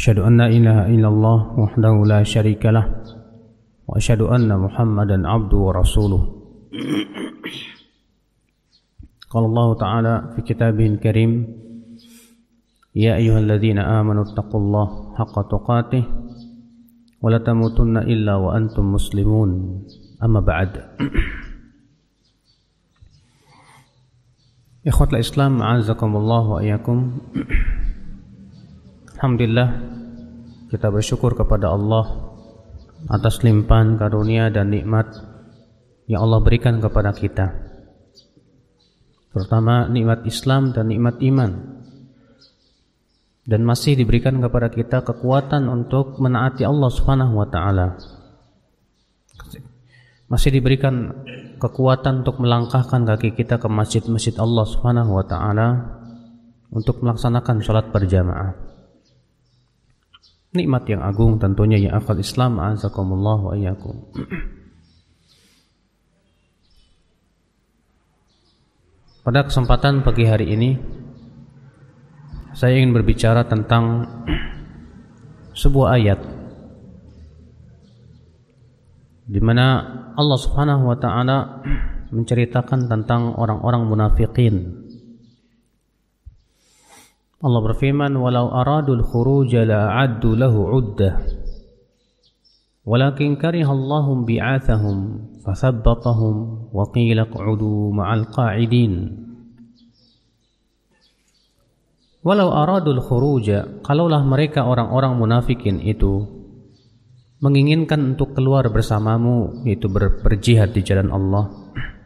أشهد أن لا إله إلا الله وحده لا شريك له وأشهد أن محمدا عبده ورسوله قال الله تعالى في كتابه الكريم يا أيها الذين آمنوا اتقوا الله حق تقاته ولا تموتن إلا وأنتم مسلمون أما بعد إخوة الإسلام أعزكم الله وإياكم Alhamdulillah kita bersyukur kepada Allah atas limpahan karunia dan nikmat yang Allah berikan kepada kita. Terutama nikmat Islam dan nikmat iman. Dan masih diberikan kepada kita kekuatan untuk menaati Allah Subhanahu wa taala. Masih diberikan kekuatan untuk melangkahkan kaki kita ke masjid-masjid Allah Subhanahu wa taala untuk melaksanakan sholat berjamaah nikmat yang agung tentunya ya akal Islam azakumullah wa iyyakum. Pada kesempatan pagi hari ini saya ingin berbicara tentang sebuah ayat di mana Allah Subhanahu wa taala menceritakan tentang orang-orang munafikin Allah berfirman walau aradul khuruj la addu lahu uddah walakin karihallahum bi'athahum fathabbatahum wa qila q'udu ma'al qa'idin. Walau aradul khuruj kalaulah mereka orang-orang munafikin itu menginginkan untuk keluar bersamamu yaitu ber berjihad di jalan Allah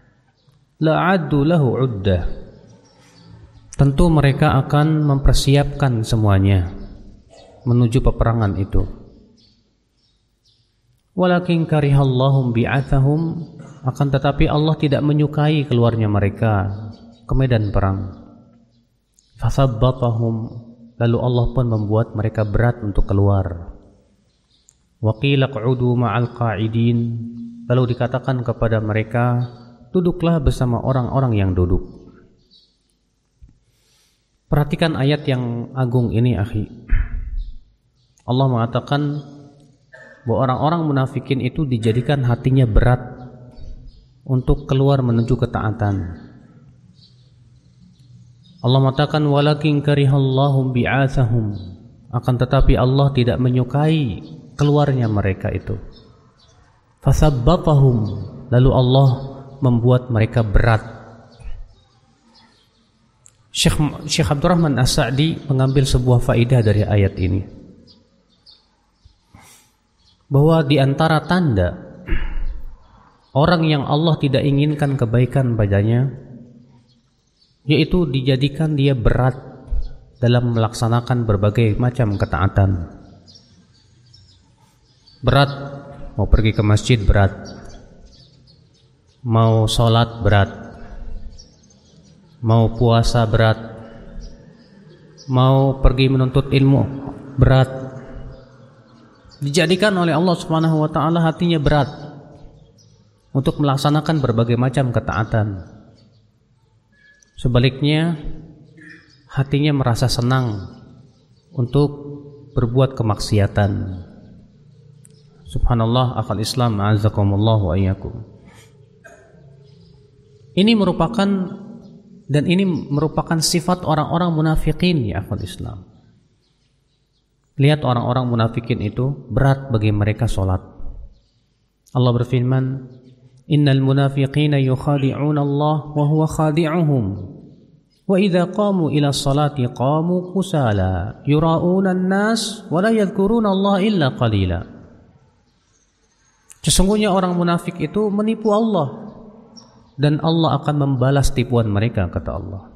la addu lahu uddah tentu mereka akan mempersiapkan semuanya menuju peperangan itu. Walakin karihallahum bi'athahum akan tetapi Allah tidak menyukai keluarnya mereka ke medan perang. Fasabbatahum lalu Allah pun membuat mereka berat untuk keluar. Wa qila q'udu ma'al qa'idin lalu dikatakan kepada mereka duduklah bersama orang-orang yang duduk. Perhatikan ayat yang agung ini, akhi. Allah mengatakan bahwa orang-orang munafikin itu dijadikan hatinya berat untuk keluar menuju ketaatan. Allah mengatakan walakin karihallahum bi'athahum akan tetapi Allah tidak menyukai keluarnya mereka itu. Fasabbatahum lalu Allah membuat mereka berat Syekh, Syekh Abdurrahman As-Sa'di mengambil sebuah faidah dari ayat ini. Bahwa di antara tanda orang yang Allah tidak inginkan kebaikan padanya yaitu dijadikan dia berat dalam melaksanakan berbagai macam ketaatan. Berat mau pergi ke masjid berat. Mau sholat berat mau puasa berat, mau pergi menuntut ilmu berat. Dijadikan oleh Allah Subhanahu wa taala hatinya berat untuk melaksanakan berbagai macam ketaatan. Sebaliknya hatinya merasa senang untuk berbuat kemaksiatan. Subhanallah akal Islam azakumullah wa. Ini merupakan dan ini merupakan sifat orang-orang munafikin ya akhwat Islam. Lihat orang-orang munafikin itu berat bagi mereka solat. Allah berfirman, Innal munafiqina yukhadi'una Allah wa huwa khadi'uhum. Wa qamu ila salati qamu kusala yura'una an-nas wa la yadhkuruna Allah illa qalila. Sesungguhnya orang munafik itu menipu Allah dan Allah akan membalas tipuan mereka kata Allah.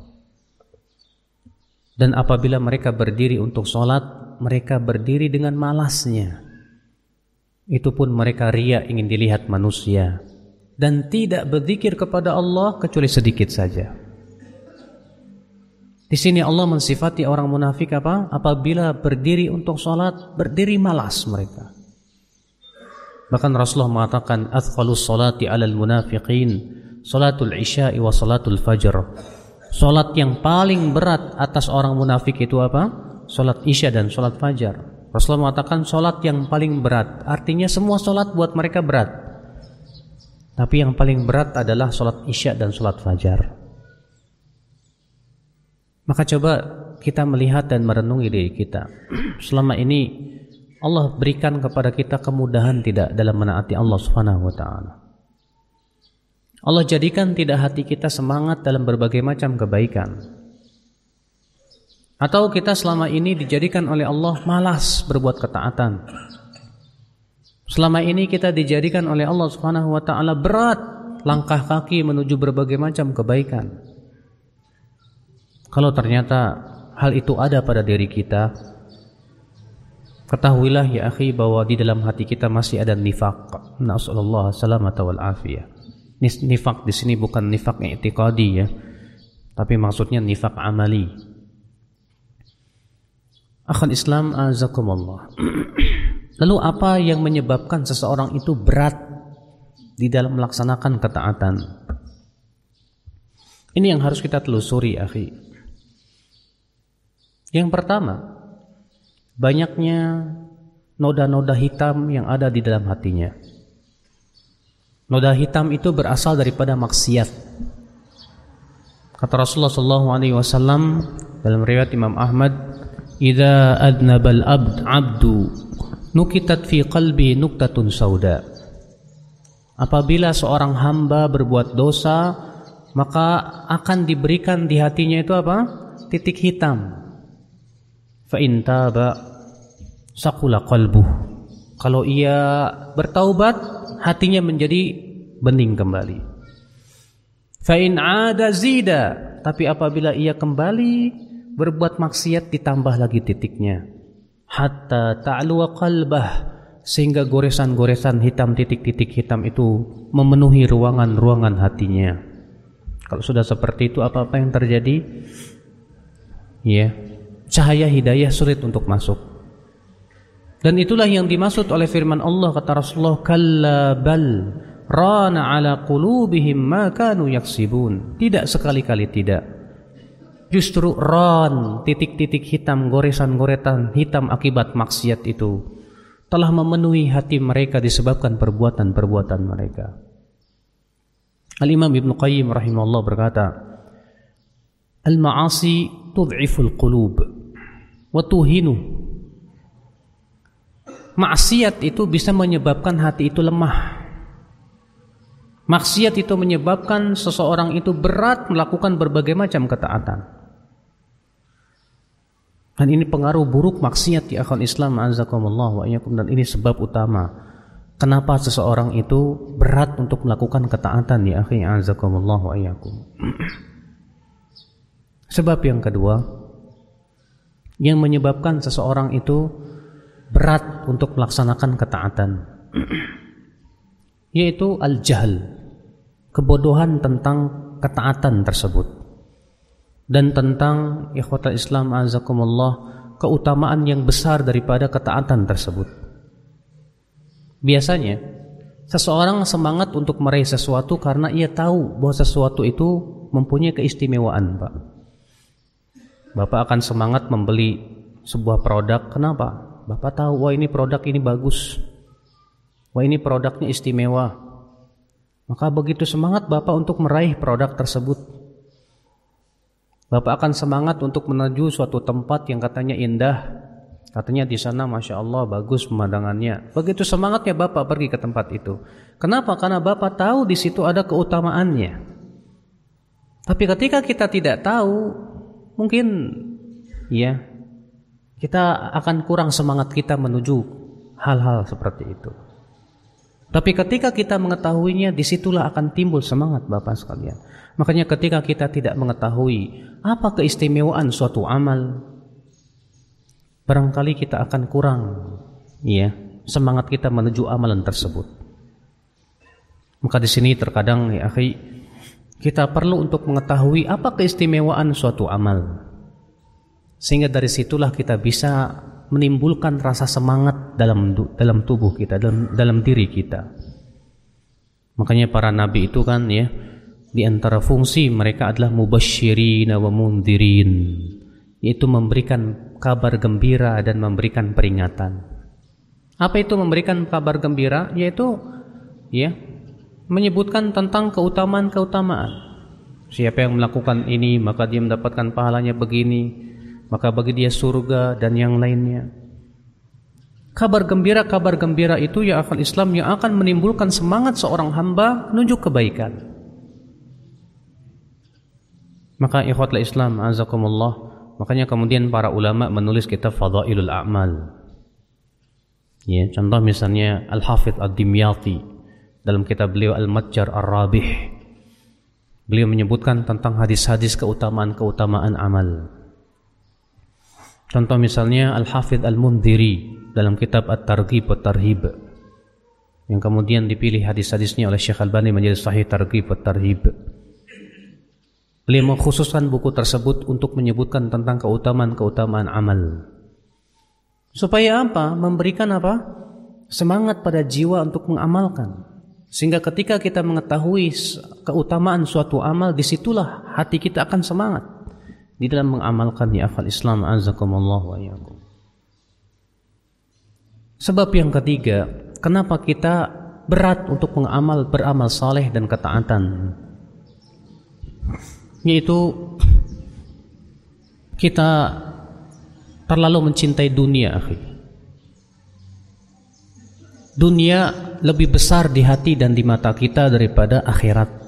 Dan apabila mereka berdiri untuk sholat, mereka berdiri dengan malasnya. itu pun mereka ria ingin dilihat manusia dan tidak berzikir kepada Allah kecuali sedikit saja. Di sini Allah mensifati orang munafik apa? Apabila berdiri untuk sholat, berdiri malas mereka. Bahkan Rasulullah mengatakan, "Athqalus salati 'alal munafiqin salatul isya'i wa salatul fajr." Salat yang paling berat atas orang munafik itu apa? Salat isya dan salat fajar. Rasulullah mengatakan salat yang paling berat, artinya semua salat buat mereka berat. Tapi yang paling berat adalah salat isya dan salat fajar. Maka coba kita melihat dan merenungi diri kita. Selama ini Allah berikan kepada kita kemudahan tidak dalam menaati Allah Subhanahu wa taala. Allah jadikan tidak hati kita semangat dalam berbagai macam kebaikan. Atau kita selama ini dijadikan oleh Allah malas berbuat ketaatan. Selama ini kita dijadikan oleh Allah Subhanahu wa taala berat langkah kaki menuju berbagai macam kebaikan. Kalau ternyata hal itu ada pada diri kita, Ketahuilah ya akhi bahwa di dalam hati kita masih ada nifak. Nasallallahu salamata wal afiyah. Nifak di sini bukan nifak i'tiqadi ya. Tapi maksudnya nifak amali. Akhal Islam azakumullah. Lalu apa yang menyebabkan seseorang itu berat di dalam melaksanakan ketaatan? Ini yang harus kita telusuri, akhi. Yang pertama, banyaknya noda-noda hitam yang ada di dalam hatinya. Noda hitam itu berasal daripada maksiat. Kata Rasulullah sallallahu alaihi wasallam dalam riwayat Imam Ahmad, "Idza adnabal abd 'abdu nukitat fi qalbi nuktatun sauda." Apabila seorang hamba berbuat dosa, maka akan diberikan di hatinya itu apa? Titik hitam. Fa in taba sakula qalbuh. Kalau ia bertaubat, hatinya menjadi bening kembali. Fa in ada zida, tapi apabila ia kembali berbuat maksiat ditambah lagi titiknya. Hatta ta'lu qalbah sehingga goresan-goresan hitam titik-titik hitam itu memenuhi ruangan-ruangan hatinya. Kalau sudah seperti itu apa-apa yang terjadi? Ya, cahaya hidayah sulit untuk masuk. Dan itulah yang dimaksud oleh firman Allah kata Rasulullah kalla bal rana ala qulubihim ma kanu yaksibun. Tidak sekali-kali tidak. Justru ran titik-titik hitam goresan-goresan hitam akibat maksiat itu telah memenuhi hati mereka disebabkan perbuatan-perbuatan mereka. Al-Imam Ibn Qayyim rahimahullah berkata, Al-ma'asi tud'iful qulub wa tuhinu maksiat itu bisa menyebabkan hati itu lemah. Maksiat itu menyebabkan seseorang itu berat melakukan berbagai macam ketaatan. Dan ini pengaruh buruk maksiat di akal Islam azakumullah wa iyyakum dan ini sebab utama kenapa seseorang itu berat untuk melakukan ketaatan di akhi azakumullah wa iyyakum. Sebab yang kedua yang menyebabkan seseorang itu berat untuk melaksanakan ketaatan. Yaitu al-jahl kebodohan tentang ketaatan tersebut. Dan tentang ikhwatal Islam azakumullah keutamaan yang besar daripada ketaatan tersebut. Biasanya seseorang semangat untuk meraih sesuatu karena ia tahu bahwa sesuatu itu mempunyai keistimewaan Pak. Bapak akan semangat membeli sebuah produk kenapa? Bapak tahu, wah ini produk ini bagus. Wah ini produknya istimewa. Maka begitu semangat Bapak untuk meraih produk tersebut. Bapak akan semangat untuk menuju suatu tempat yang katanya indah. Katanya di sana Masya Allah bagus pemandangannya. Begitu semangatnya Bapak pergi ke tempat itu. Kenapa? Karena Bapak tahu di situ ada keutamaannya. Tapi ketika kita tidak tahu, mungkin ya kita akan kurang semangat kita menuju hal-hal seperti itu. Tapi ketika kita mengetahuinya, di situlah akan timbul semangat Bapak sekalian. Makanya ketika kita tidak mengetahui apa keistimewaan suatu amal, barangkali kita akan kurang ya semangat kita menuju amalan tersebut. Maka di sini terkadang ya kita perlu untuk mengetahui apa keistimewaan suatu amal. Sehingga dari situlah kita bisa menimbulkan rasa semangat dalam dalam tubuh kita, dalam dalam diri kita. Makanya para nabi itu kan ya di antara fungsi mereka adalah mubasyirin wa mundirin yaitu memberikan kabar gembira dan memberikan peringatan. Apa itu memberikan kabar gembira? Yaitu ya menyebutkan tentang keutamaan-keutamaan. Siapa yang melakukan ini maka dia mendapatkan pahalanya begini, maka bagi dia surga dan yang lainnya. Kabar gembira, kabar gembira itu ya akal Islam yang akan menimbulkan semangat seorang hamba menuju kebaikan. Maka ikhwatlah Islam azakumullah, makanya kemudian para ulama menulis kitab Fadailul A'mal. Ya, contoh misalnya Al-Hafidh Ad-Dimyati dalam kitab beliau Al-Matjar Ar-Rabih. Beliau menyebutkan tentang hadis-hadis keutamaan-keutamaan amal. Contoh misalnya Al-Hafidh Al-Mundhiri dalam kitab At-Targhib wa Tarhib yang kemudian dipilih hadis-hadisnya oleh Syekh Al-Bani menjadi sahih Targhib wa Tarhib. Beliau mengkhususkan buku tersebut untuk menyebutkan tentang keutamaan-keutamaan amal. Supaya apa? Memberikan apa? Semangat pada jiwa untuk mengamalkan. Sehingga ketika kita mengetahui keutamaan suatu amal, di situlah hati kita akan semangat di dalam mengamalkan ya akal Islam azakumullah wa yakum. Sebab yang ketiga, kenapa kita berat untuk mengamal beramal saleh dan ketaatan? Yaitu kita terlalu mencintai dunia, akhi. Dunia lebih besar di hati dan di mata kita daripada akhirat.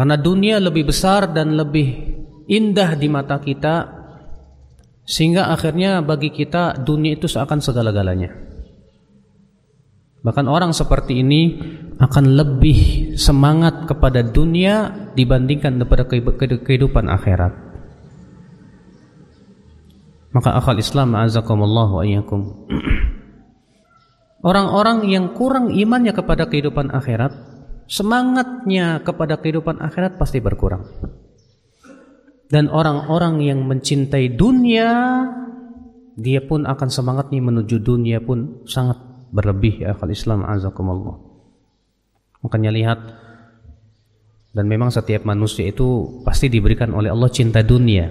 Karena dunia lebih besar dan lebih indah di mata kita sehingga akhirnya bagi kita dunia itu seakan segala-galanya. Bahkan orang seperti ini akan lebih semangat kepada dunia dibandingkan kepada kehidupan akhirat. Maka akal Islam azakumullah wa. Orang-orang yang kurang imannya kepada kehidupan akhirat semangatnya kepada kehidupan akhirat pasti berkurang. Dan orang-orang yang mencintai dunia, dia pun akan semangatnya menuju dunia pun sangat berlebih ya akal Islam azakumullah. Makanya lihat dan memang setiap manusia itu pasti diberikan oleh Allah cinta dunia.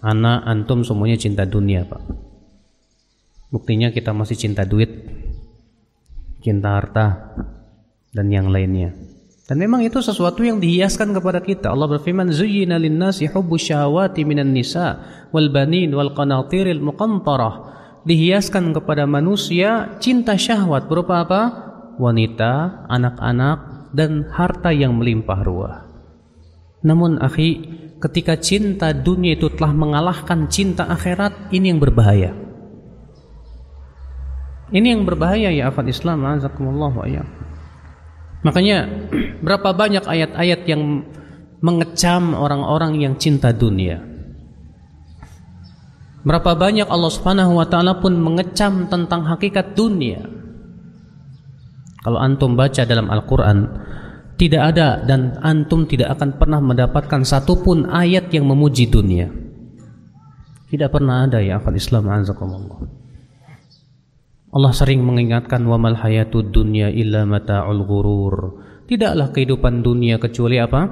Anak antum semuanya cinta dunia, Pak. Buktinya kita masih cinta duit, cinta harta, dan yang lainnya. Dan memang itu sesuatu yang dihiaskan kepada kita. Allah berfirman, "Zuyyina lin-nasi hubbu syahawati minan nisa wal banin wal qanatiril muqantarah." Dihiaskan kepada manusia cinta syahwat berupa apa? Wanita, anak-anak dan harta yang melimpah ruah. Namun akhi, ketika cinta dunia itu telah mengalahkan cinta akhirat, ini yang berbahaya. Ini yang berbahaya ya akal Islam, azakumullah wa Makanya berapa banyak ayat-ayat yang mengecam orang-orang yang cinta dunia. Berapa banyak Allah Subhanahu wa taala pun mengecam tentang hakikat dunia. Kalau antum baca dalam Al-Qur'an tidak ada dan antum tidak akan pernah mendapatkan satupun ayat yang memuji dunia. Tidak pernah ada ya akal Islam azakumullah. Allah sering mengingatkan wa mal hayatud dunya illa mata'ul ghurur. Tidaklah kehidupan dunia kecuali apa?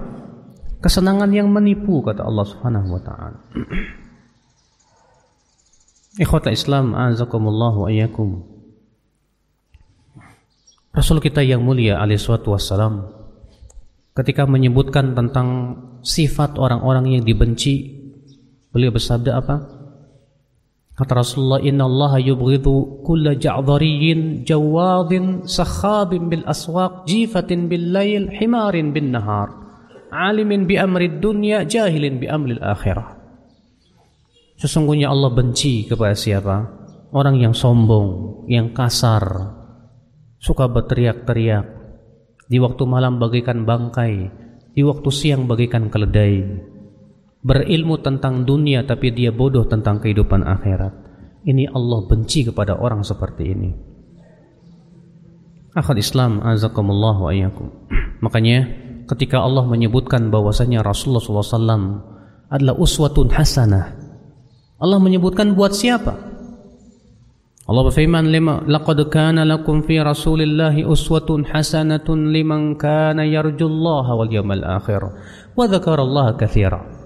Kesenangan yang menipu kata Allah Subhanahu wa taala. Ikhwata Islam azakumullah wa iyyakum. Rasul kita yang mulia alaihi wassalam ketika menyebutkan tentang sifat orang-orang yang dibenci beliau bersabda apa? Kata Rasulullah, Inna Allah yubghidu kulla ja'dhariyin jawadin sakhabin bil aswaq jifatin bil layl himarin bin nahar alimin bi amri dunya jahilin bi amri akhirah. Sesungguhnya Allah benci kepada siapa? Orang yang sombong, yang kasar, suka berteriak-teriak, di waktu malam bagaikan bangkai, di waktu siang bagaikan keledai berilmu tentang dunia tapi dia bodoh tentang kehidupan akhirat. Ini Allah benci kepada orang seperti ini. Akhal Islam azakumullah wa iyyakum. Makanya ketika Allah menyebutkan bahwasanya Rasulullah SAW adalah uswatun hasanah. Allah menyebutkan buat siapa? Allah berfirman lima laqad kana lakum fi rasulillahi uswatun hasanatun liman kana yarjullaha wal yawmal akhir wa dzakarallaha katsira.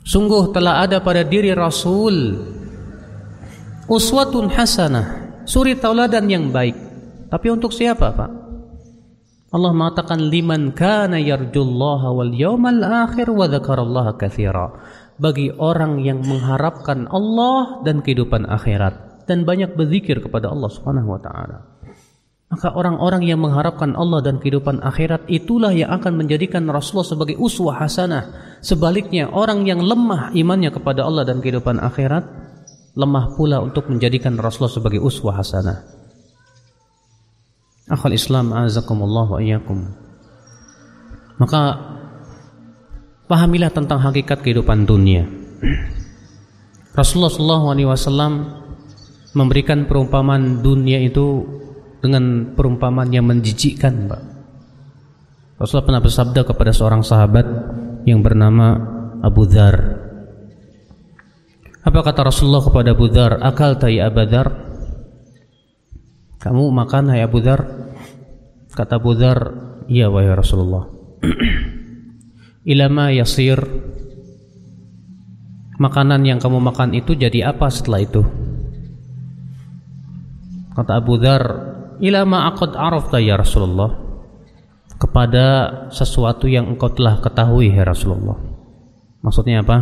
Sungguh telah ada pada diri Rasul uswatun hasanah, suri tauladan yang baik. Tapi untuk siapa, Pak? Allah mengatakan liman kana yarjullaha wal yawmal akhir wa dzakarallaha katsira. Bagi orang yang mengharapkan Allah dan kehidupan akhirat dan banyak berzikir kepada Allah Subhanahu wa taala. Maka orang-orang yang mengharapkan Allah dan kehidupan akhirat itulah yang akan menjadikan Rasulullah sebagai uswah hasanah. Sebaliknya orang yang lemah imannya kepada Allah dan kehidupan akhirat lemah pula untuk menjadikan Rasulullah sebagai uswah hasanah. Akhul Islam azakumullah wa iyyakum. Maka pahamilah tentang hakikat kehidupan dunia. Rasulullah wasallam memberikan perumpamaan dunia itu dengan perumpamaan yang menjijikkan, Pak. Rasulullah pernah bersabda kepada seorang sahabat yang bernama Abu Dhar. Apa kata Rasulullah kepada Abu Dhar? Akal ta'i Abu Dhar? Kamu makan hai Abu Dhar? Kata Abu Dhar, iya wahai Rasulullah. Ilama yasir Makanan yang kamu makan itu jadi apa setelah itu? Kata Abu Dhar, "Ila ma aqad arafta ya Rasulullah." Kepada sesuatu yang engkau telah ketahui ya Rasulullah. Maksudnya apa?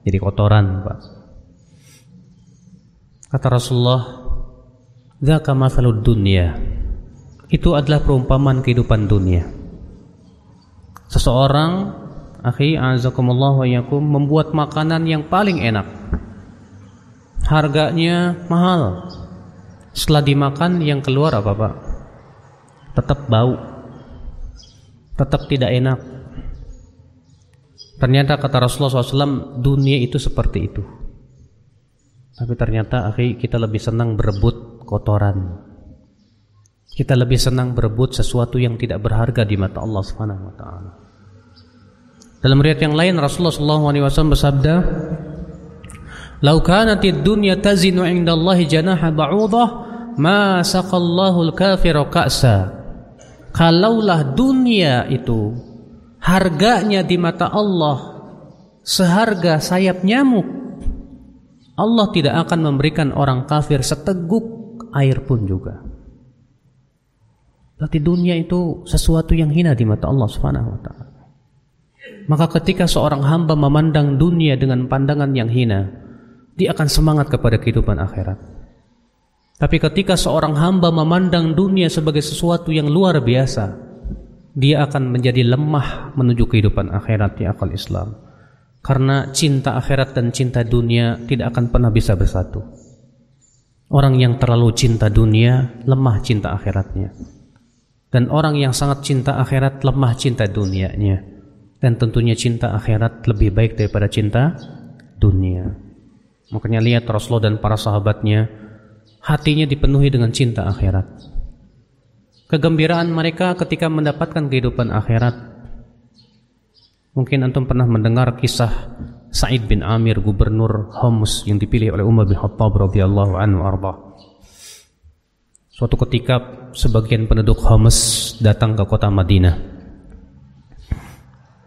Jadi kotoran, Pak. Kata Rasulullah, "Dzaka mathalud dunya." Itu adalah perumpamaan kehidupan dunia. Seseorang, akhi azakumullah wa yakum, membuat makanan yang paling enak. Harganya mahal, setelah dimakan yang keluar apa pak? Tetap bau, tetap tidak enak. Ternyata kata Rasulullah SAW dunia itu seperti itu. Tapi ternyata akhi kita lebih senang berebut kotoran. Kita lebih senang berebut sesuatu yang tidak berharga di mata Allah Subhanahu wa taala. Dalam riwayat yang lain Rasulullah SAW bersabda, Lau kanatid dunya tazinu indallahi janaha ba'udah ma saqallahu al-kafiru ka'sa. Kalaulah dunia itu harganya di mata Allah seharga sayap nyamuk, Allah tidak akan memberikan orang kafir seteguk air pun juga. Berarti dunia itu sesuatu yang hina di mata Allah Subhanahu wa taala. Maka ketika seorang hamba memandang dunia dengan pandangan yang hina, dia akan semangat kepada kehidupan akhirat. Tapi ketika seorang hamba memandang dunia sebagai sesuatu yang luar biasa, dia akan menjadi lemah menuju kehidupan akhirat di akal Islam. Karena cinta akhirat dan cinta dunia tidak akan pernah bisa bersatu. Orang yang terlalu cinta dunia lemah cinta akhiratnya. Dan orang yang sangat cinta akhirat lemah cinta dunianya. Dan tentunya cinta akhirat lebih baik daripada cinta dunia. Makanya lihat Rasulullah dan para sahabatnya hatinya dipenuhi dengan cinta akhirat. Kegembiraan mereka ketika mendapatkan kehidupan akhirat. Mungkin antum pernah mendengar kisah Sa'id bin Amir gubernur Homs yang dipilih oleh Umar bin Khattab radhiyallahu anhu arba. Suatu ketika sebagian penduduk Homs datang ke kota Madinah.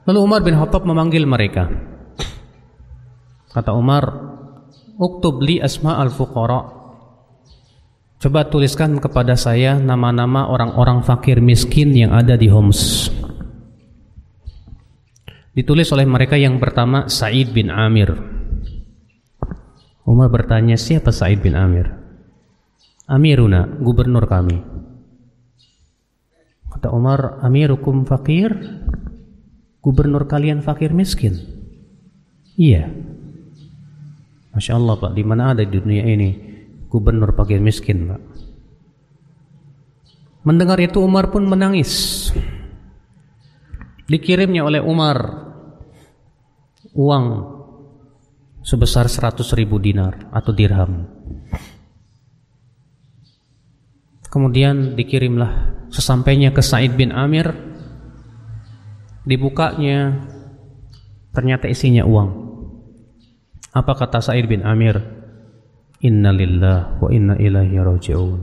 Lalu Umar bin Khattab memanggil mereka. Kata Umar, Uktub li asma al-fuqara Coba tuliskan kepada saya nama-nama orang-orang fakir miskin yang ada di Homs. Ditulis oleh mereka yang pertama Sa'id bin Amir. Umar bertanya siapa Sa'id bin Amir? Amiruna, gubernur kami. Kata Umar, Amirukum fakir? Gubernur kalian fakir miskin? Iya Masya Allah Pak, di mana ada di dunia ini gubernur fakir miskin Pak. Mendengar itu Umar pun menangis. Dikirimnya oleh Umar uang sebesar 100 ribu dinar atau dirham. Kemudian dikirimlah sesampainya ke Said bin Amir dibukanya ternyata isinya uang. Apa kata Said bin Amir? Inna lillah wa inna ilaihi raji'un.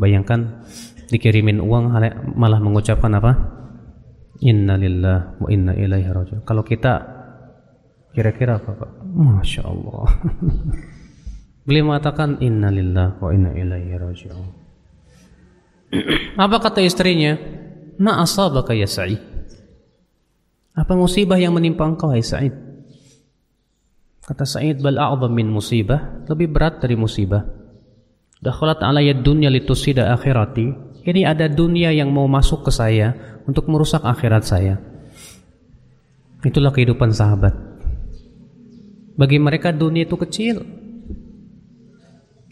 Bayangkan dikirimin uang malah mengucapkan apa? Inna lillah wa inna ilaihi raji'un. Kalau kita kira-kira apa Pak? Masya Allah. Beliau mengatakan innalillah wa inna ilaihi raji'un. Apa kata istrinya? Ma asabaka ya Sa'id? Apa musibah yang menimpa engkau hai Sa'id? Kata Sa'id bal a'zam min musibah, lebih berat dari musibah. Dakhalat alayya dunya litusida akhirati. Ini ada dunia yang mau masuk ke saya untuk merusak akhirat saya. Itulah kehidupan sahabat. Bagi mereka dunia itu kecil,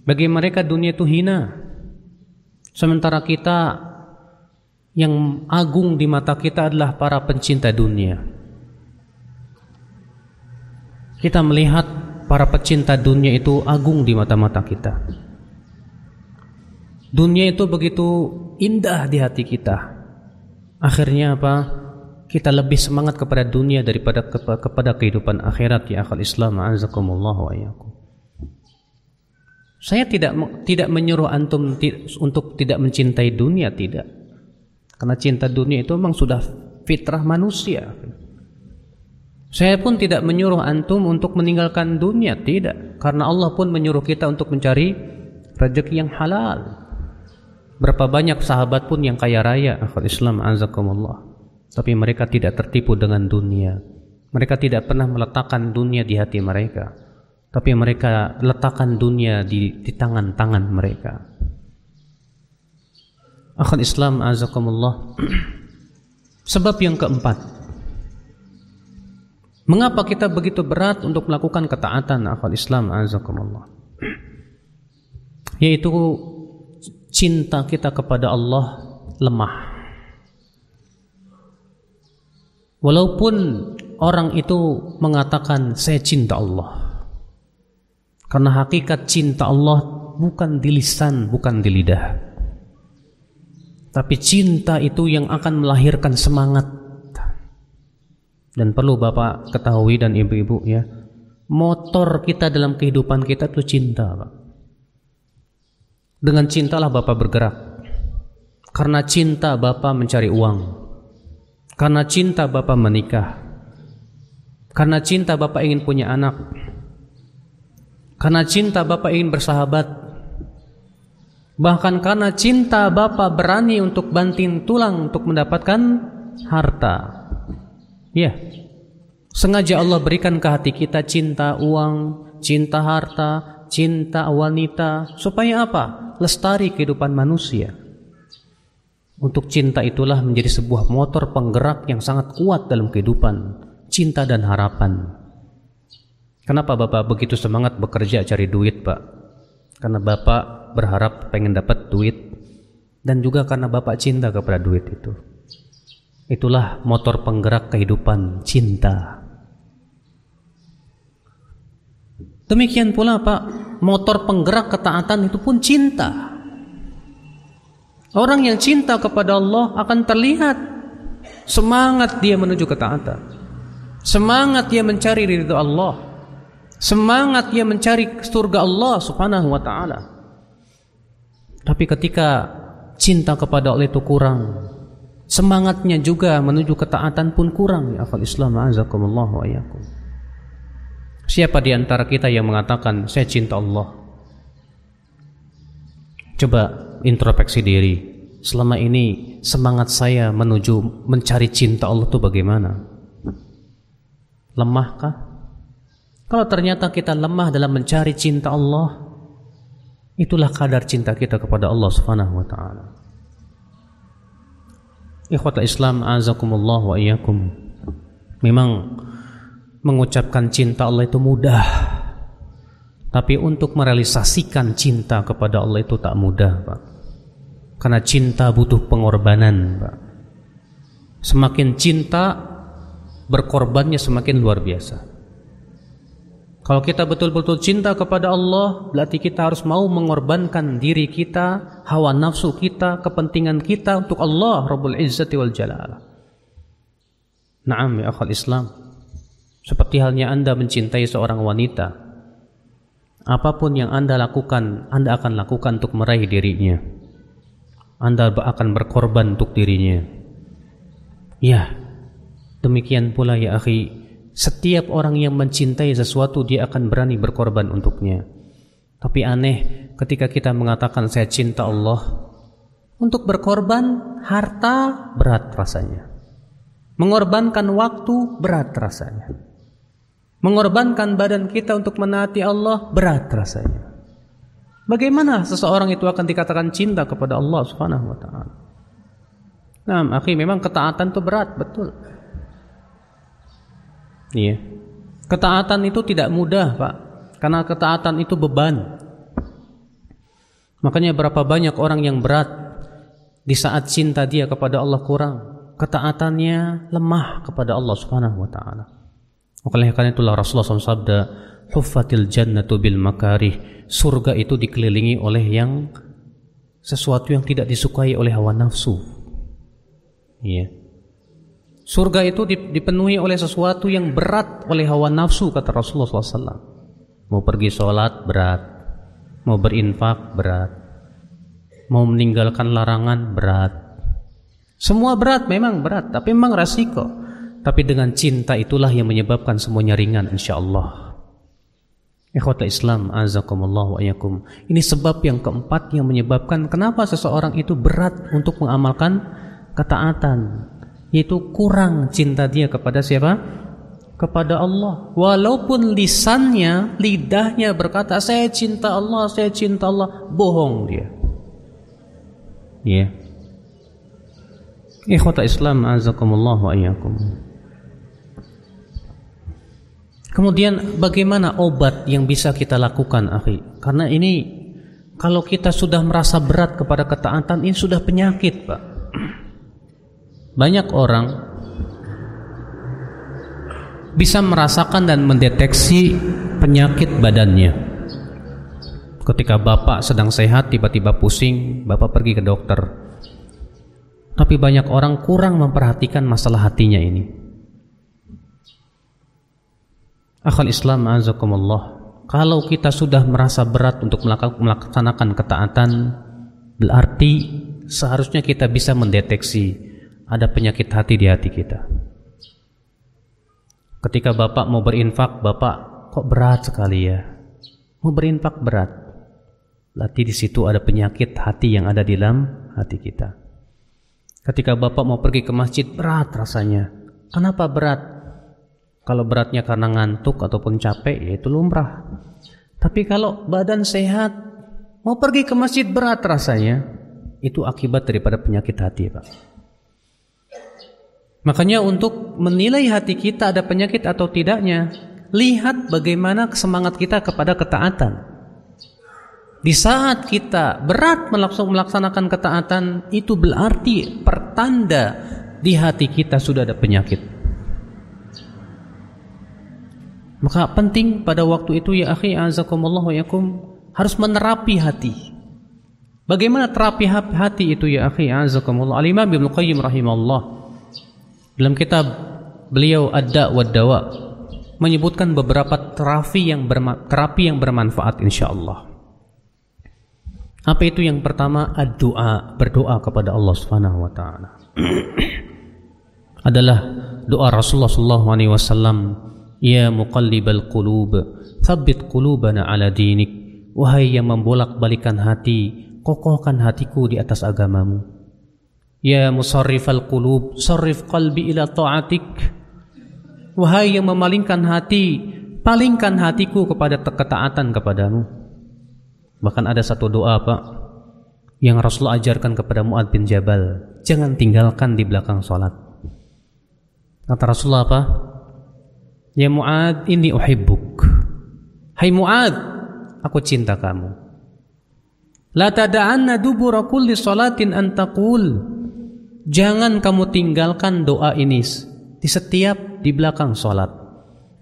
bagi mereka dunia itu hina. Sementara kita yang agung di mata kita adalah para pencinta dunia. Kita melihat para pecinta dunia itu agung di mata-mata kita. Dunia itu begitu indah di hati kita. Akhirnya apa? Kita lebih semangat kepada dunia daripada kepada kehidupan akhirat ya akal Islam azakumullah wa iyyakum. Saya tidak tidak menyuruh antum untuk tidak mencintai dunia tidak. Karena cinta dunia itu memang sudah fitrah manusia. Saya pun tidak menyuruh antum untuk meninggalkan dunia tidak. Karena Allah pun menyuruh kita untuk mencari rezeki yang halal. Berapa banyak sahabat pun yang kaya raya akhir Islam azakumullah. Tapi mereka tidak tertipu dengan dunia. Mereka tidak pernah meletakkan dunia di hati mereka tapi mereka letakkan dunia di, di tangan-tangan mereka. Akhul Islam azakumullah. Sebab yang keempat. Mengapa kita begitu berat untuk melakukan ketaatan akhul Islam azakumullah? Yaitu cinta kita kepada Allah lemah. Walaupun orang itu mengatakan saya cinta Allah karena hakikat cinta Allah bukan di lisan, bukan di lidah. Tapi cinta itu yang akan melahirkan semangat. Dan perlu Bapak ketahui dan Ibu-ibu ya, motor kita dalam kehidupan kita itu cinta, Pak. Dengan cintalah Bapak bergerak. Karena cinta Bapak mencari uang. Karena cinta Bapak menikah. Karena cinta Bapak ingin punya anak. Karena cinta Bapak ingin bersahabat. Bahkan karena cinta Bapak berani untuk banting tulang untuk mendapatkan harta. Ya. Sengaja Allah berikan ke hati kita cinta uang, cinta harta, cinta wanita. Supaya apa? Lestari kehidupan manusia. Untuk cinta itulah menjadi sebuah motor penggerak yang sangat kuat dalam kehidupan. Cinta dan harapan. Kenapa Bapak begitu semangat bekerja cari duit, Pak? Karena Bapak berharap pengen dapat duit dan juga karena Bapak cinta kepada duit itu. Itulah motor penggerak kehidupan cinta. Demikian pula Pak, motor penggerak ketaatan itu pun cinta. Orang yang cinta kepada Allah akan terlihat semangat dia menuju ketaatan. Semangat dia mencari ridho Allah. Semangat dia mencari surga Allah Subhanahu wa taala. Tapi ketika cinta kepada Allah itu kurang, semangatnya juga menuju ketaatan pun kurang ya akal Islam azakumullah wa iyyakum. Siapa di antara kita yang mengatakan saya cinta Allah? Coba introspeksi diri. Selama ini semangat saya menuju mencari cinta Allah itu bagaimana? Lemahkah? Kalau ternyata kita lemah dalam mencari cinta Allah, itulah kadar cinta kita kepada Allah Subhanahu wa taala. Ikhwatul Islam azakumullah wa iyyakum. Memang mengucapkan cinta Allah itu mudah. Tapi untuk merealisasikan cinta kepada Allah itu tak mudah, Pak. Karena cinta butuh pengorbanan, Pak. Semakin cinta berkorbannya semakin luar biasa. Kalau kita betul-betul cinta kepada Allah, berarti kita harus mau mengorbankan diri kita, hawa nafsu kita, kepentingan kita untuk Allah Rabbul Izzati wal Jalal. Naam ya akhal Islam. Seperti halnya Anda mencintai seorang wanita. Apa pun yang Anda lakukan, Anda akan lakukan untuk meraih dirinya. Anda akan berkorban untuk dirinya. Ya, demikian pula ya akhi, setiap orang yang mencintai sesuatu dia akan berani berkorban untuknya. Tapi aneh ketika kita mengatakan saya cinta Allah, untuk berkorban harta berat rasanya. Mengorbankan waktu berat rasanya. Mengorbankan badan kita untuk menaati Allah berat rasanya. Bagaimana seseorang itu akan dikatakan cinta kepada Allah Subhanahu wa taala? Nah, akhi memang ketaatan itu berat, betul. Iya. Ketaatan itu tidak mudah, Pak. Karena ketaatan itu beban. Makanya berapa banyak orang yang berat di saat cinta dia kepada Allah kurang, ketaatannya lemah kepada Allah Subhanahu wa taala. Oleh karena itulah Rasulullah SAW sabda, "Huffatil jannatu bil makarih." Surga itu dikelilingi oleh yang sesuatu yang tidak disukai oleh hawa nafsu. Iya. Surga itu dipenuhi oleh sesuatu yang berat oleh hawa nafsu kata Rasulullah SAW. Mau pergi sholat berat, mau berinfak berat, mau meninggalkan larangan berat. Semua berat memang berat, tapi memang resiko. Tapi dengan cinta itulah yang menyebabkan semuanya ringan insya Allah. Ikhwata Islam azakumullah wa ayakum. Ini sebab yang keempat yang menyebabkan kenapa seseorang itu berat untuk mengamalkan ketaatan yaitu kurang cinta dia kepada siapa? Kepada Allah. Walaupun lisannya, lidahnya berkata saya cinta Allah, saya cinta Allah, bohong dia. Ya. Yeah. Ikhwata Islam azakumullah wa. Kemudian bagaimana obat yang bisa kita lakukan, akhi? Karena ini kalau kita sudah merasa berat kepada ketaatan ini sudah penyakit, Pak. Banyak orang bisa merasakan dan mendeteksi penyakit badannya. Ketika bapak sedang sehat tiba-tiba pusing, bapak pergi ke dokter. Tapi banyak orang kurang memperhatikan masalah hatinya ini. Akhal Islam azakumullah. Kalau kita sudah merasa berat untuk melaksanakan ketaatan, berarti seharusnya kita bisa mendeteksi ada penyakit hati di hati kita. Ketika bapak mau berinfak, bapak kok berat sekali ya? Mau berinfak berat. Berarti di situ ada penyakit hati yang ada di dalam hati kita. Ketika bapak mau pergi ke masjid berat rasanya. Kenapa berat? Kalau beratnya karena ngantuk ataupun capek, ya itu lumrah. Tapi kalau badan sehat, mau pergi ke masjid berat rasanya, itu akibat daripada penyakit hati, Pak. Makanya untuk menilai hati kita ada penyakit atau tidaknya, lihat bagaimana semangat kita kepada ketaatan. Di saat kita berat melaksanakan ketaatan, itu berarti pertanda di hati kita sudah ada penyakit. Maka penting pada waktu itu ya akhi azakumullah wa yakum harus menerapi hati. Bagaimana terapi hati itu ya akhi azakumullah? Al-Imam Ibnu Qayyim rahimahullah dalam kitab beliau ada wadawa menyebutkan beberapa terapi yang terapi yang bermanfaat insyaallah. Apa itu yang pertama? Doa, berdoa kepada Allah Subhanahu wa taala. Adalah doa Rasulullah sallallahu alaihi wasallam, "Ya muqallibal qulub, tsabbit qulubana ala dinik." Wahai yang membolak-balikan hati, kokohkan hatiku di atas agamamu. Ya musarrifal qulub, sarrif qalbi ila ta'atik. Wahai yang memalingkan hati, palingkan hatiku kepada ketaatan kepadamu. Bahkan ada satu doa Pak yang Rasulullah ajarkan kepada Muad bin Jabal, jangan tinggalkan di belakang salat. Kata Rasulullah apa? Ya Muad, ini uhibbuk. Hai Muad, aku cinta kamu. La tada'anna dubura kulli salatin an taqul Jangan kamu tinggalkan doa ini di setiap di belakang sholat.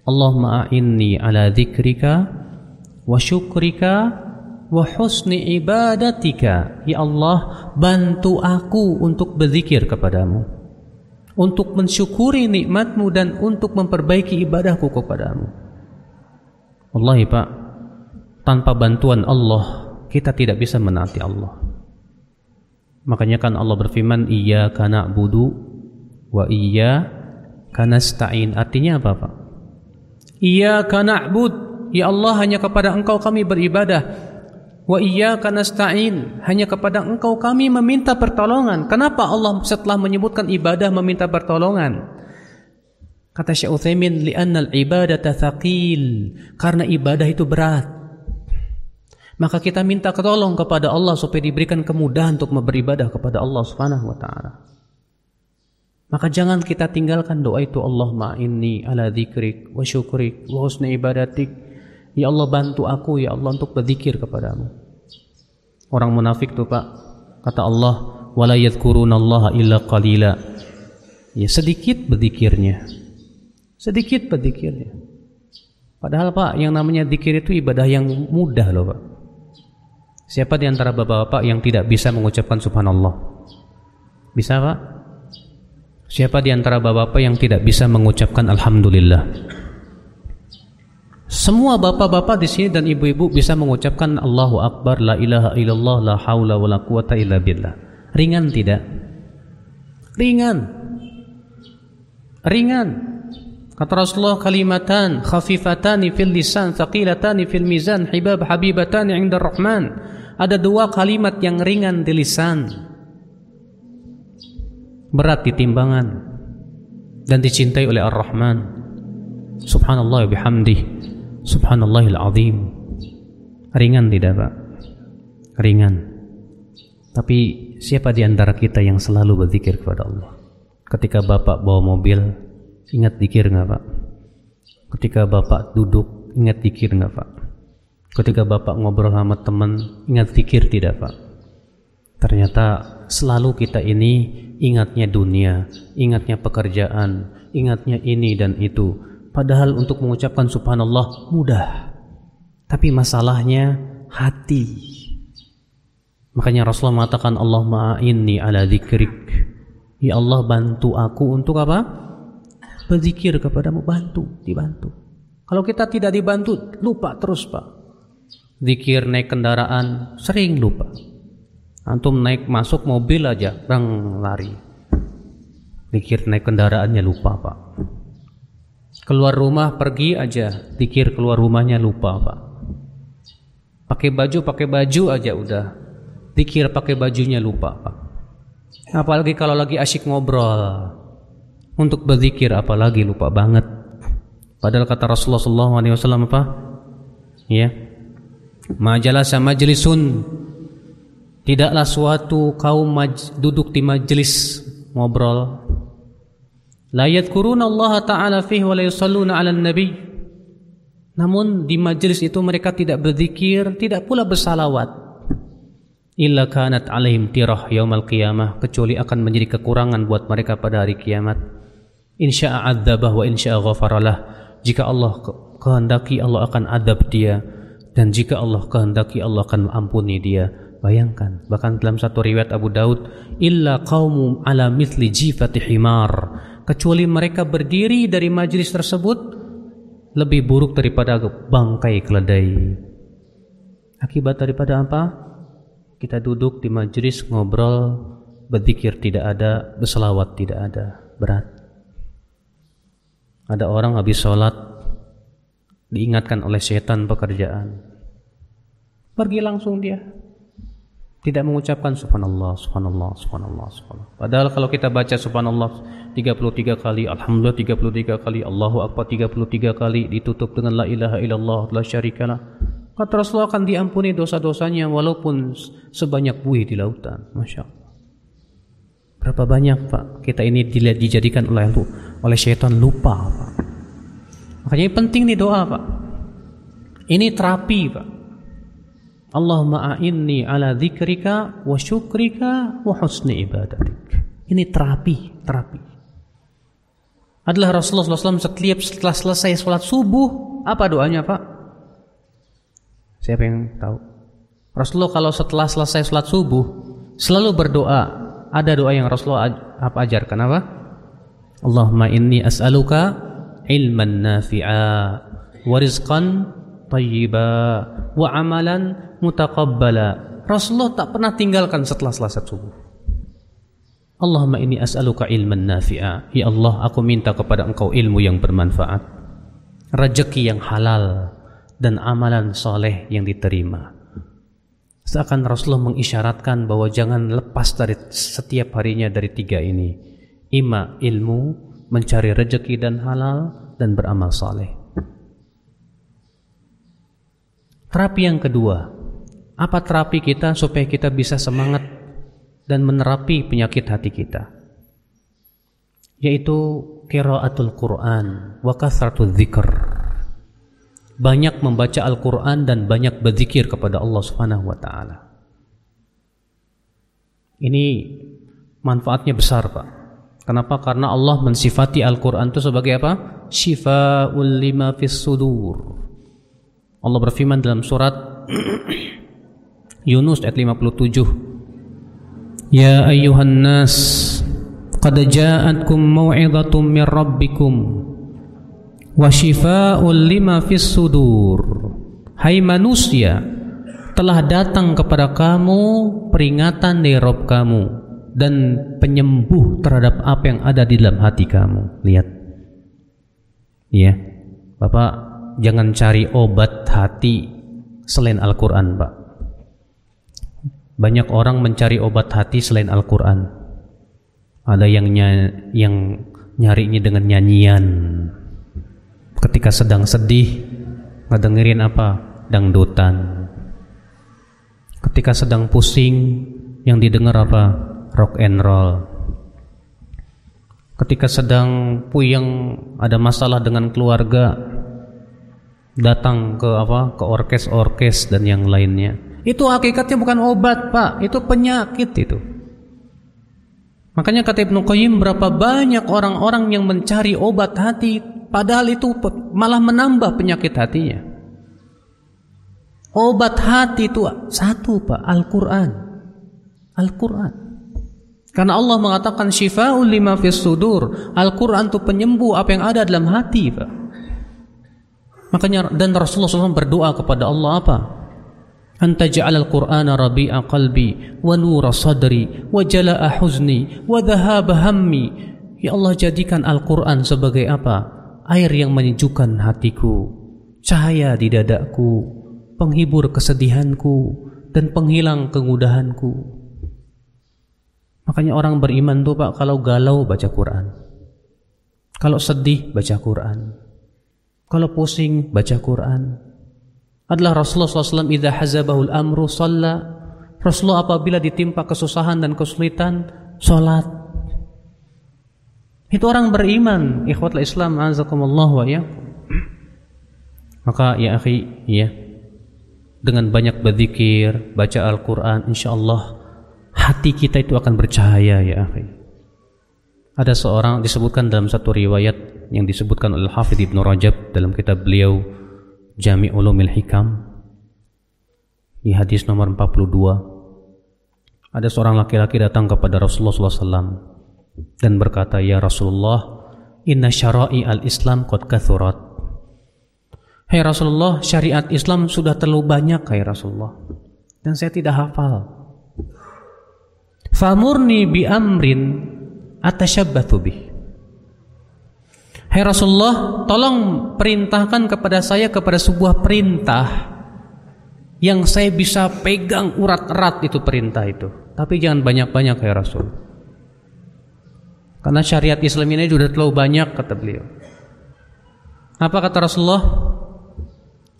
Allahumma a'inni ala dzikrika wa syukrika wa husni ibadatika. Ya Allah, bantu aku untuk berzikir kepadamu. Untuk mensyukuri nikmatmu dan untuk memperbaiki ibadahku kepadamu. Wallahi Pak, tanpa bantuan Allah, kita tidak bisa menaati Allah. Makanya kan Allah berfirman, Iyyaka na'budu wa iyyaka nasta'in. Artinya apa, Pak? Iyyaka na'bud, ya Allah hanya kepada Engkau kami beribadah. Wa iyyaka nasta'in, hanya kepada Engkau kami meminta pertolongan. Kenapa Allah setelah menyebutkan ibadah meminta pertolongan? Kata Syekh Utsaimin, "Li'anna al-ibadata thaqil." Karena ibadah itu berat. Maka kita minta tolong kepada Allah supaya diberikan kemudahan untuk beribadah kepada Allah Subhanahu wa taala. Maka jangan kita tinggalkan doa itu Allahumma inni ala dzikrik wa syukrik wa husni ibadatik. Ya Allah bantu aku ya Allah untuk berzikir kepadamu. Orang munafik tuh Pak, kata Allah, wala yadhkurunallaha illa qalila. Ya sedikit berzikirnya. Sedikit berzikirnya. Padahal Pak, yang namanya zikir itu ibadah yang mudah loh Pak. Siapa di antara bapak-bapak yang tidak bisa mengucapkan subhanallah? Bisa Pak? Siapa di antara bapak-bapak yang tidak bisa mengucapkan alhamdulillah? Semua bapak-bapak di sini dan ibu-ibu bisa mengucapkan Allahu Akbar, la ilaha illallah, la haula wa la quwata illa billah. Ringan tidak? Ringan. Ringan. Kata Rasulullah kalimatan khafifatani fil lisan thaqilatani fil mizan hibab habibatani 'inda rahman ada dua kalimat yang ringan di lisan. Berat di timbangan dan dicintai oleh Ar-Rahman. Subhanallah bihamdih. Subhanallahil azim. Ringan tidak Pak ringan. Tapi siapa di antara kita yang selalu berzikir kepada Allah? Ketika Bapak bawa mobil Ingat dikir nggak Pak? Ketika Bapak duduk, ingat dikir nggak Pak? Ketika Bapak ngobrol sama teman, ingat dikir tidak Pak? Ternyata selalu kita ini ingatnya dunia, ingatnya pekerjaan, ingatnya ini dan itu. Padahal untuk mengucapkan subhanallah mudah. Tapi masalahnya hati. Makanya Rasulullah mengatakan Allah inni ala dzikrik. Ya Allah bantu aku untuk apa? berzikir kepadamu bantu dibantu kalau kita tidak dibantu lupa terus pak zikir naik kendaraan sering lupa. Antum naik masuk mobil aja rang lari. Zikir naik kendaraannya lupa pak. Keluar rumah pergi aja. Zikir keluar rumahnya lupa pak. Pakai baju pakai baju aja udah. Zikir pakai bajunya lupa pak. Apalagi kalau lagi asyik ngobrol. Untuk berzikir apalagi lupa banget. Padahal kata Rasulullah SAW apa? Ya, majalasa majlisun. Tidaklah suatu kaum maj, duduk di majlis ngobrol. La yadhkuruna Allah taala fihi wa la 'alan nabi. Namun di majlis itu mereka tidak berzikir tidak pula bersalawat. Illa kanat alaihim tirah yaumal qiyamah kecuali akan menjadi kekurangan buat mereka pada hari kiamat. Insya'a adzabah wa insya'a ghafaralah. Jika Allah kehendaki Allah akan adab dia dan jika Allah kehendaki Allah akan ampuni dia. Bayangkan, bahkan dalam satu riwayat Abu Daud, illa qaumum ala mithli jifati himar. Kecuali mereka berdiri dari majlis tersebut lebih buruk daripada bangkai keledai. Akibat daripada apa? Kita duduk di majlis ngobrol, berzikir tidak ada, berselawat tidak ada. Berat. Ada orang habis sholat diingatkan oleh setan pekerjaan. Pergi langsung dia. Tidak mengucapkan subhanallah, subhanallah, subhanallah, subhanallah. Padahal kalau kita baca subhanallah 33 kali, alhamdulillah 33 kali, Allahu akbar 33 kali ditutup dengan la ilaha illallah la syarikalah. Kata Rasulullah akan diampuni dosa-dosanya walaupun sebanyak buih di lautan. Masya Allah. Berapa banyak Pak kita ini dilihat dijadikan oleh oleh syaitan lupa Pak. Makanya ini penting nih doa Pak. Ini terapi Pak. Allahumma a'inni ala dzikrika wa syukrika wa husni ibadatik. Ini terapi, terapi. adalah Rasulullah SAW setiap setelah selesai sholat subuh apa doanya Pak? Siapa yang tahu? Rasulullah kalau setelah selesai sholat subuh selalu berdoa. Ada doa yang Rasulullah apa ajarkan apa? Allahumma inni as'aluka nafi'a wa rizqan tayyiba wa amalan mutaqabbala. Rasulullah tak pernah tinggalkan setelah selesai subuh. Allahumma inni as'aluka ilman nafi'a. Ya Allah, aku minta kepada Engkau ilmu yang bermanfaat, rezeki yang halal dan amalan soleh yang diterima. Seakan Rasulullah mengisyaratkan bahwa jangan lepas dari setiap harinya dari tiga ini. Ima ilmu, mencari rezeki dan halal, dan beramal soleh. Terapi yang kedua, apa terapi kita supaya kita bisa semangat dan menerapi penyakit hati kita? Yaitu qiraatul Quran wa kasratul dzikr. Banyak membaca Al-Qur'an dan banyak berzikir kepada Allah Subhanahu wa taala. Ini manfaatnya besar, Pak. Kenapa? Karena Allah mensifati Al-Qur'an itu sebagai apa? Syifaul lima fis sudur Allah berfirman dalam surat Yunus ayat 57 Ya ayyuhan nas qad ja'atkum mau'izatun min rabbikum wa shifaa'un lima fis sudur Hai manusia telah datang kepada kamu peringatan dari Rob kamu dan penyembuh terhadap apa yang ada di dalam hati kamu. Lihat. Ya Bapak jangan cari obat hati selain Al-Quran Pak. Banyak orang mencari obat hati selain Al-Quran. Ada yang ny yang nyarinya dengan nyanyian. Ketika sedang sedih ngedengerin apa? Dangdutan. Ketika sedang pusing yang didengar apa rock and roll ketika sedang puyeng ada masalah dengan keluarga datang ke apa ke orkes-orkes dan yang lainnya. Itu hakikatnya bukan obat, Pak. Itu penyakit itu. Makanya kata Ibnu Qayyim berapa banyak orang-orang yang mencari obat hati padahal itu malah menambah penyakit hatinya. Obat hati itu satu, Pak, Al-Qur'an. Al-Qur'an. Karena Allah mengatakan syifaul lima fis sudur. Al-Qur'an itu penyembuh apa yang ada dalam hati, Pak. Makanya dan Rasulullah SAW berdoa kepada Allah apa? Anta ja'alal Qur'ana rabi'a qalbi wa nura sadri wa jala'a huzni wa dhahaba hammi. Ya Allah jadikan Al-Qur'an sebagai apa? Air yang menyejukkan hatiku, cahaya di dadaku, penghibur kesedihanku dan penghilang kegudahanku. Makanya orang beriman tuh Pak kalau galau baca Quran. Kalau sedih baca Quran. Kalau pusing baca Quran. Adalah Rasulullah SAW idza hazabahul amru shalla. Rasulullah apabila ditimpa kesusahan dan kesulitan salat. Itu orang beriman, ikhwatul Islam azakumullah wa ya. Maka ya akhi, ya. Dengan banyak berzikir, baca Al-Qur'an, insyaallah hati kita itu akan bercahaya ya. Ada seorang disebutkan dalam satu riwayat yang disebutkan oleh Hafidh Ibn Rajab dalam kitab beliau Jami' Ulumil Hikam di hadis nomor 42 ada seorang laki-laki datang kepada Rasulullah SAW dan berkata ya Rasulullah inna syara'i al-Islam qad kathurat. Hey Rasulullah syariat Islam sudah terlalu banyak hai Rasulullah dan saya tidak hafal famurni bi amrin atashabbathu bih Hai Rasulullah, tolong perintahkan kepada saya kepada sebuah perintah yang saya bisa pegang urat-erat itu perintah itu. Tapi jangan banyak-banyak hai Rasul. Karena syariat Islam ini sudah terlalu banyak kata beliau. Apa kata Rasulullah?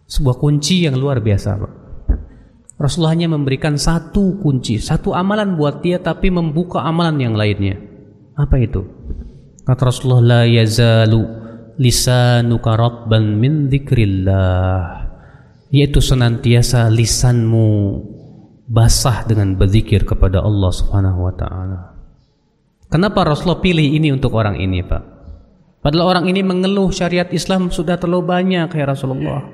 Sebuah kunci yang luar biasa, Pak. Rasulullah hanya memberikan satu kunci, satu amalan buat dia tapi membuka amalan yang lainnya. Apa itu? Kata Rasulullah la yazalu lisanuka rabban min dzikrillah. Yaitu senantiasa lisanmu basah dengan berzikir kepada Allah Subhanahu wa taala. Kenapa Rasulullah pilih ini untuk orang ini, Pak? Padahal orang ini mengeluh syariat Islam sudah terlalu banyak ya Rasulullah.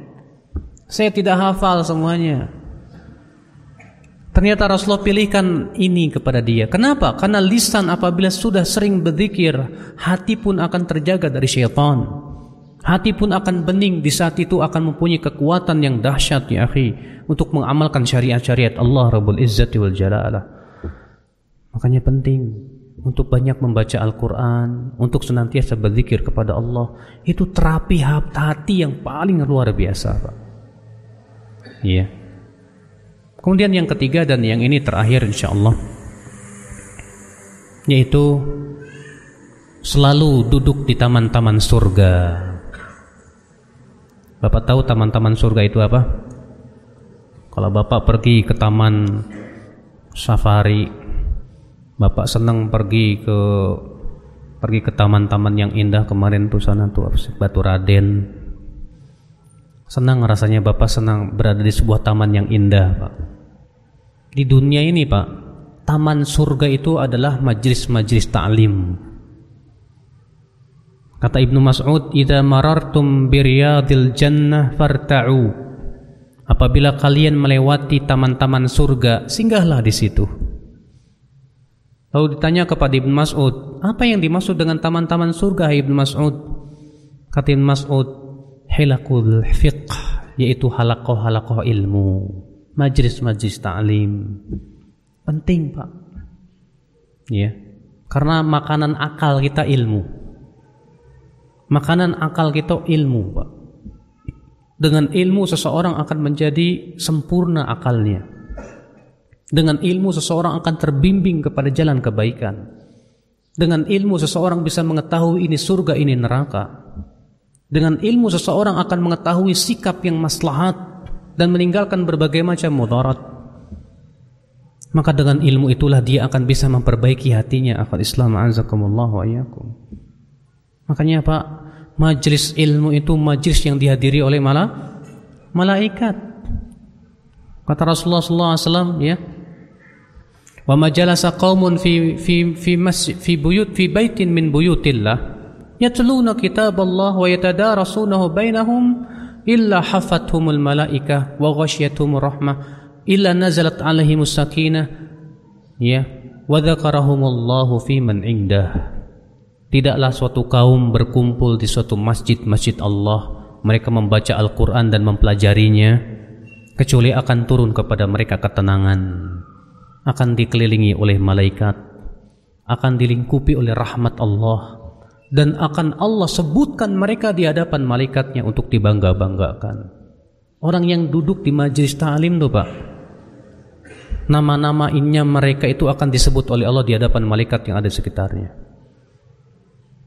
Saya tidak hafal semuanya. Ternyata Rasulullah pilihkan ini kepada dia. Kenapa? Karena lisan apabila sudah sering berzikir, hati pun akan terjaga dari syaitan. Hati pun akan bening di saat itu akan mempunyai kekuatan yang dahsyat ya akhi untuk mengamalkan syariat-syariat Allah Rabbul Izzati wal Jalalah. Makanya penting untuk banyak membaca Al-Quran, untuk senantiasa berzikir kepada Allah, itu terapi hati yang paling luar biasa, Pak. Iya. Kemudian yang ketiga dan yang ini terakhir insya Allah, yaitu selalu duduk di taman-taman surga. Bapak tahu taman-taman surga itu apa? Kalau Bapak pergi ke taman safari Bapak senang pergi ke pergi ke taman-taman yang indah kemarin tuh sana tuh Batu Raden. Senang rasanya Bapak senang berada di sebuah taman yang indah, Pak. Di dunia ini, Pak, taman surga itu adalah majlis-majlis ta'lim. Kata Ibnu Mas'ud, "Idza marartum biryadil jannah farta'u." Apabila kalian melewati taman-taman surga, singgahlah di situ. Lalu ditanya kepada Ibn Mas'ud, apa yang dimaksud dengan taman-taman surga Ibn Mas'ud? Kata Ibn Mas'ud, hilakul fiqh, yaitu halakoh-halakoh ilmu, majlis-majlis ta'lim. Penting Pak. Ya. Karena makanan akal kita ilmu. Makanan akal kita ilmu Pak. Dengan ilmu seseorang akan menjadi sempurna akalnya. Dengan ilmu seseorang akan terbimbing kepada jalan kebaikan. Dengan ilmu seseorang bisa mengetahui ini surga, ini neraka. Dengan ilmu seseorang akan mengetahui sikap yang maslahat dan meninggalkan berbagai macam mudarat. Maka dengan ilmu itulah dia akan bisa memperbaiki hatinya akal Islam azakumullah wa iyyakum. Makanya Pak, majlis ilmu itu majlis yang dihadiri oleh malah malaikat. Kata Rasulullah sallallahu alaihi wasallam ya, wa majalasa qaumun fi fi fi masjid fi buyut fi baitin min buyutillah yatluna kitaballah wa yatadarasunahu bainahum illa hafathumul malaika wa ghasyiyatuhumur rahmah illa nazalat alaihimus sakinah ya wa dzakarahumullahu fi man indah. Tidaklah suatu kaum berkumpul di suatu masjid-masjid Allah mereka membaca Al-Qur'an dan mempelajarinya kecuali akan turun kepada mereka ketenangan akan dikelilingi oleh malaikat, akan dilingkupi oleh rahmat Allah, dan akan Allah sebutkan mereka di hadapan malaikatnya untuk dibangga-banggakan. Orang yang duduk di majlis ta'lim tuh Pak, nama-nama innya mereka itu akan disebut oleh Allah di hadapan malaikat yang ada di sekitarnya.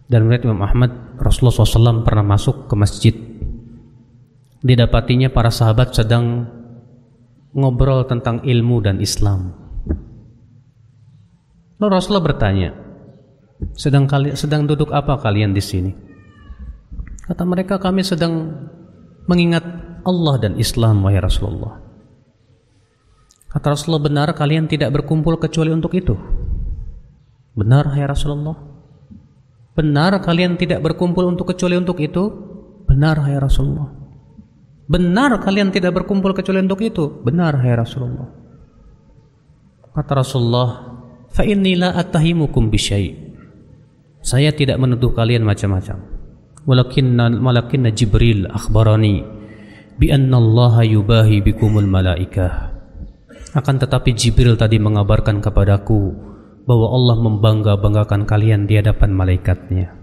Dan melihat Imam Ahmad, Rasulullah SAW pernah masuk ke masjid. Didapatinya para sahabat sedang ngobrol tentang ilmu dan Islam. Lalu Rasulullah bertanya, sedang kalian sedang duduk apa kalian di sini? Kata mereka kami sedang mengingat Allah dan Islam wahai Rasulullah. Kata Rasulullah benar kalian tidak berkumpul kecuali untuk itu. Benar wahai Rasulullah. Benar kalian tidak berkumpul untuk kecuali untuk itu. Benar wahai Rasulullah. Benar kalian tidak berkumpul kecuali untuk itu. Benar wahai Rasulullah. Kata Rasulullah, fa inni la attahimukum bisyai. Saya tidak menuduh kalian macam-macam. Walakinna malakinna Jibril akhbarani bi anna Allah yubahi bikumul malaikah. Akan tetapi Jibril tadi mengabarkan kepadaku bahwa Allah membangga-banggakan kalian di hadapan malaikatnya.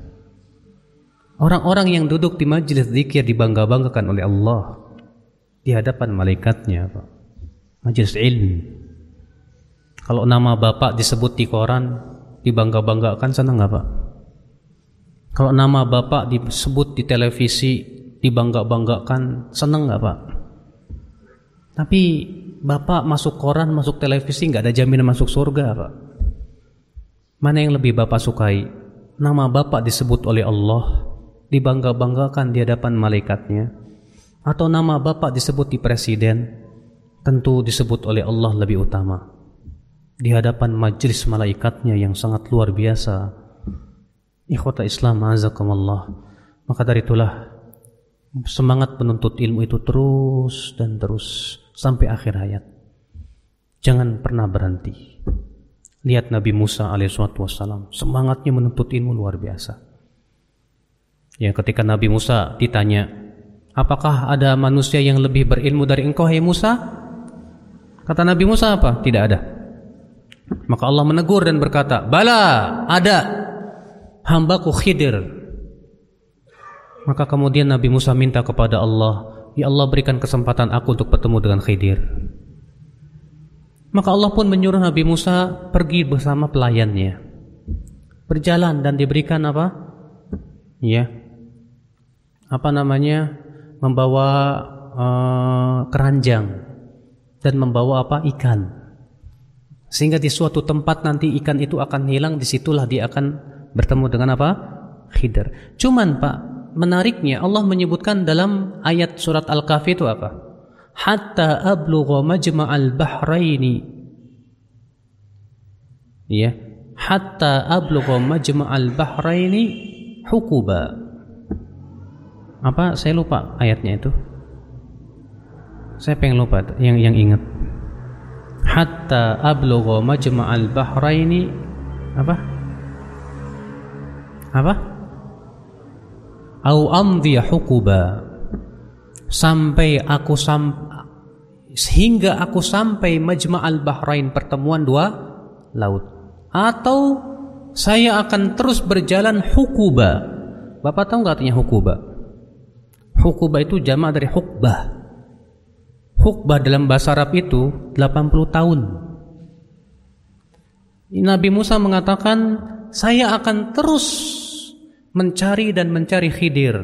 Orang-orang yang duduk di majelis zikir dibangga-banggakan oleh Allah di hadapan malaikatnya, Pak. Majelis ilmu kalau nama bapak disebut di koran, dibangga-banggakan senang nggak pak? Kalau nama bapak disebut di televisi, dibangga-banggakan senang nggak pak? Tapi bapak masuk koran, masuk televisi nggak ada jaminan masuk surga pak. Mana yang lebih bapak sukai? Nama bapak disebut oleh Allah, dibangga-banggakan di hadapan malaikatnya, atau nama bapak disebut di presiden, tentu disebut oleh Allah lebih utama di hadapan majelis malaikatnya yang sangat luar biasa Ikhwata Islam azakumullah. Maka dari itulah semangat penuntut ilmu itu terus dan terus sampai akhir hayat. Jangan pernah berhenti. Lihat Nabi Musa alaihissalam, semangatnya menuntut ilmu luar biasa. Ya, ketika Nabi Musa ditanya, apakah ada manusia yang lebih berilmu dari engkau, hai Musa? Kata Nabi Musa apa? Tidak ada. Maka Allah menegur dan berkata, Bala, ada hambaku Khidir. Maka kemudian Nabi Musa minta kepada Allah, Ya Allah berikan kesempatan aku untuk bertemu dengan Khidir. Maka Allah pun menyuruh Nabi Musa pergi bersama pelayannya. Berjalan dan diberikan apa? Ya. Apa namanya? Membawa uh, keranjang dan membawa apa? Ikan. Sehingga di suatu tempat nanti ikan itu akan hilang, di situlah dia akan bertemu dengan apa? Khidir. Cuman Pak, menariknya Allah menyebutkan dalam ayat surat Al-Kahfi itu apa? Hatta ablugha majma'al bahraini. Ya, hatta ablugha majma'al bahraini hukuba. Apa? Saya lupa ayatnya itu. Saya pengen lupa yang yang ingat. Hatta ablugha majma'al bahraini apa? Apa? Au amdhi hukuba. Sampai aku sam sehingga aku sampai majma'al bahrain pertemuan dua laut. Atau saya akan terus berjalan hukuba. Bapak tahu nggak artinya hukuba? Hukuba itu jamaah dari hukbah. Hukbah dalam bahasa Arab itu 80 tahun. Nabi Musa mengatakan saya akan terus mencari dan mencari Khidir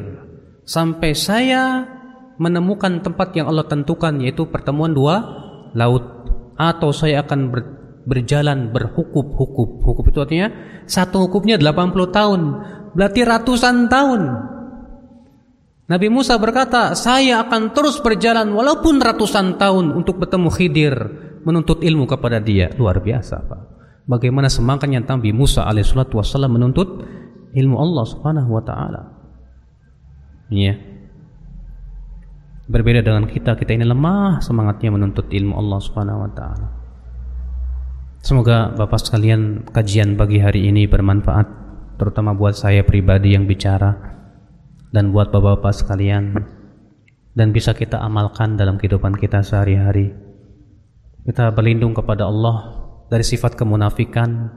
sampai saya menemukan tempat yang Allah tentukan yaitu pertemuan dua laut atau saya akan ber, berjalan berhukup-hukup. Hukup itu artinya satu hukupnya 80 tahun, berarti ratusan tahun. Nabi Musa berkata, "Saya akan terus berjalan walaupun ratusan tahun untuk bertemu Khidir, menuntut ilmu kepada dia." Luar biasa, Pak. Bagaimana semangatnya Nabi Musa alaihissalatu wassalam menuntut ilmu Allah Subhanahu wa taala. Iya. Berbeda dengan kita, kita ini lemah semangatnya menuntut ilmu Allah Subhanahu wa taala. Semoga Bapak sekalian kajian pagi hari ini bermanfaat terutama buat saya pribadi yang bicara dan buat Bapak-bapak sekalian dan bisa kita amalkan dalam kehidupan kita sehari-hari. Kita berlindung kepada Allah dari sifat kemunafikan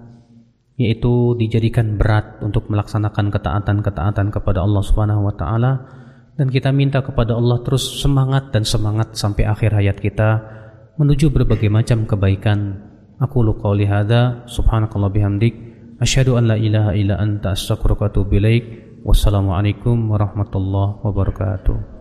yaitu dijadikan berat untuk melaksanakan ketaatan-ketaatan kepada Allah Subhanahu wa taala dan kita minta kepada Allah terus semangat dan semangat sampai akhir hayat kita menuju berbagai macam kebaikan. Aku lu qauli hadza subhanakallah bihamdik asyhadu an la ilaha illa anta astaghfiruka wa atubu ilaik. Wassalamualaikum warahmatullahi wabarakatuh.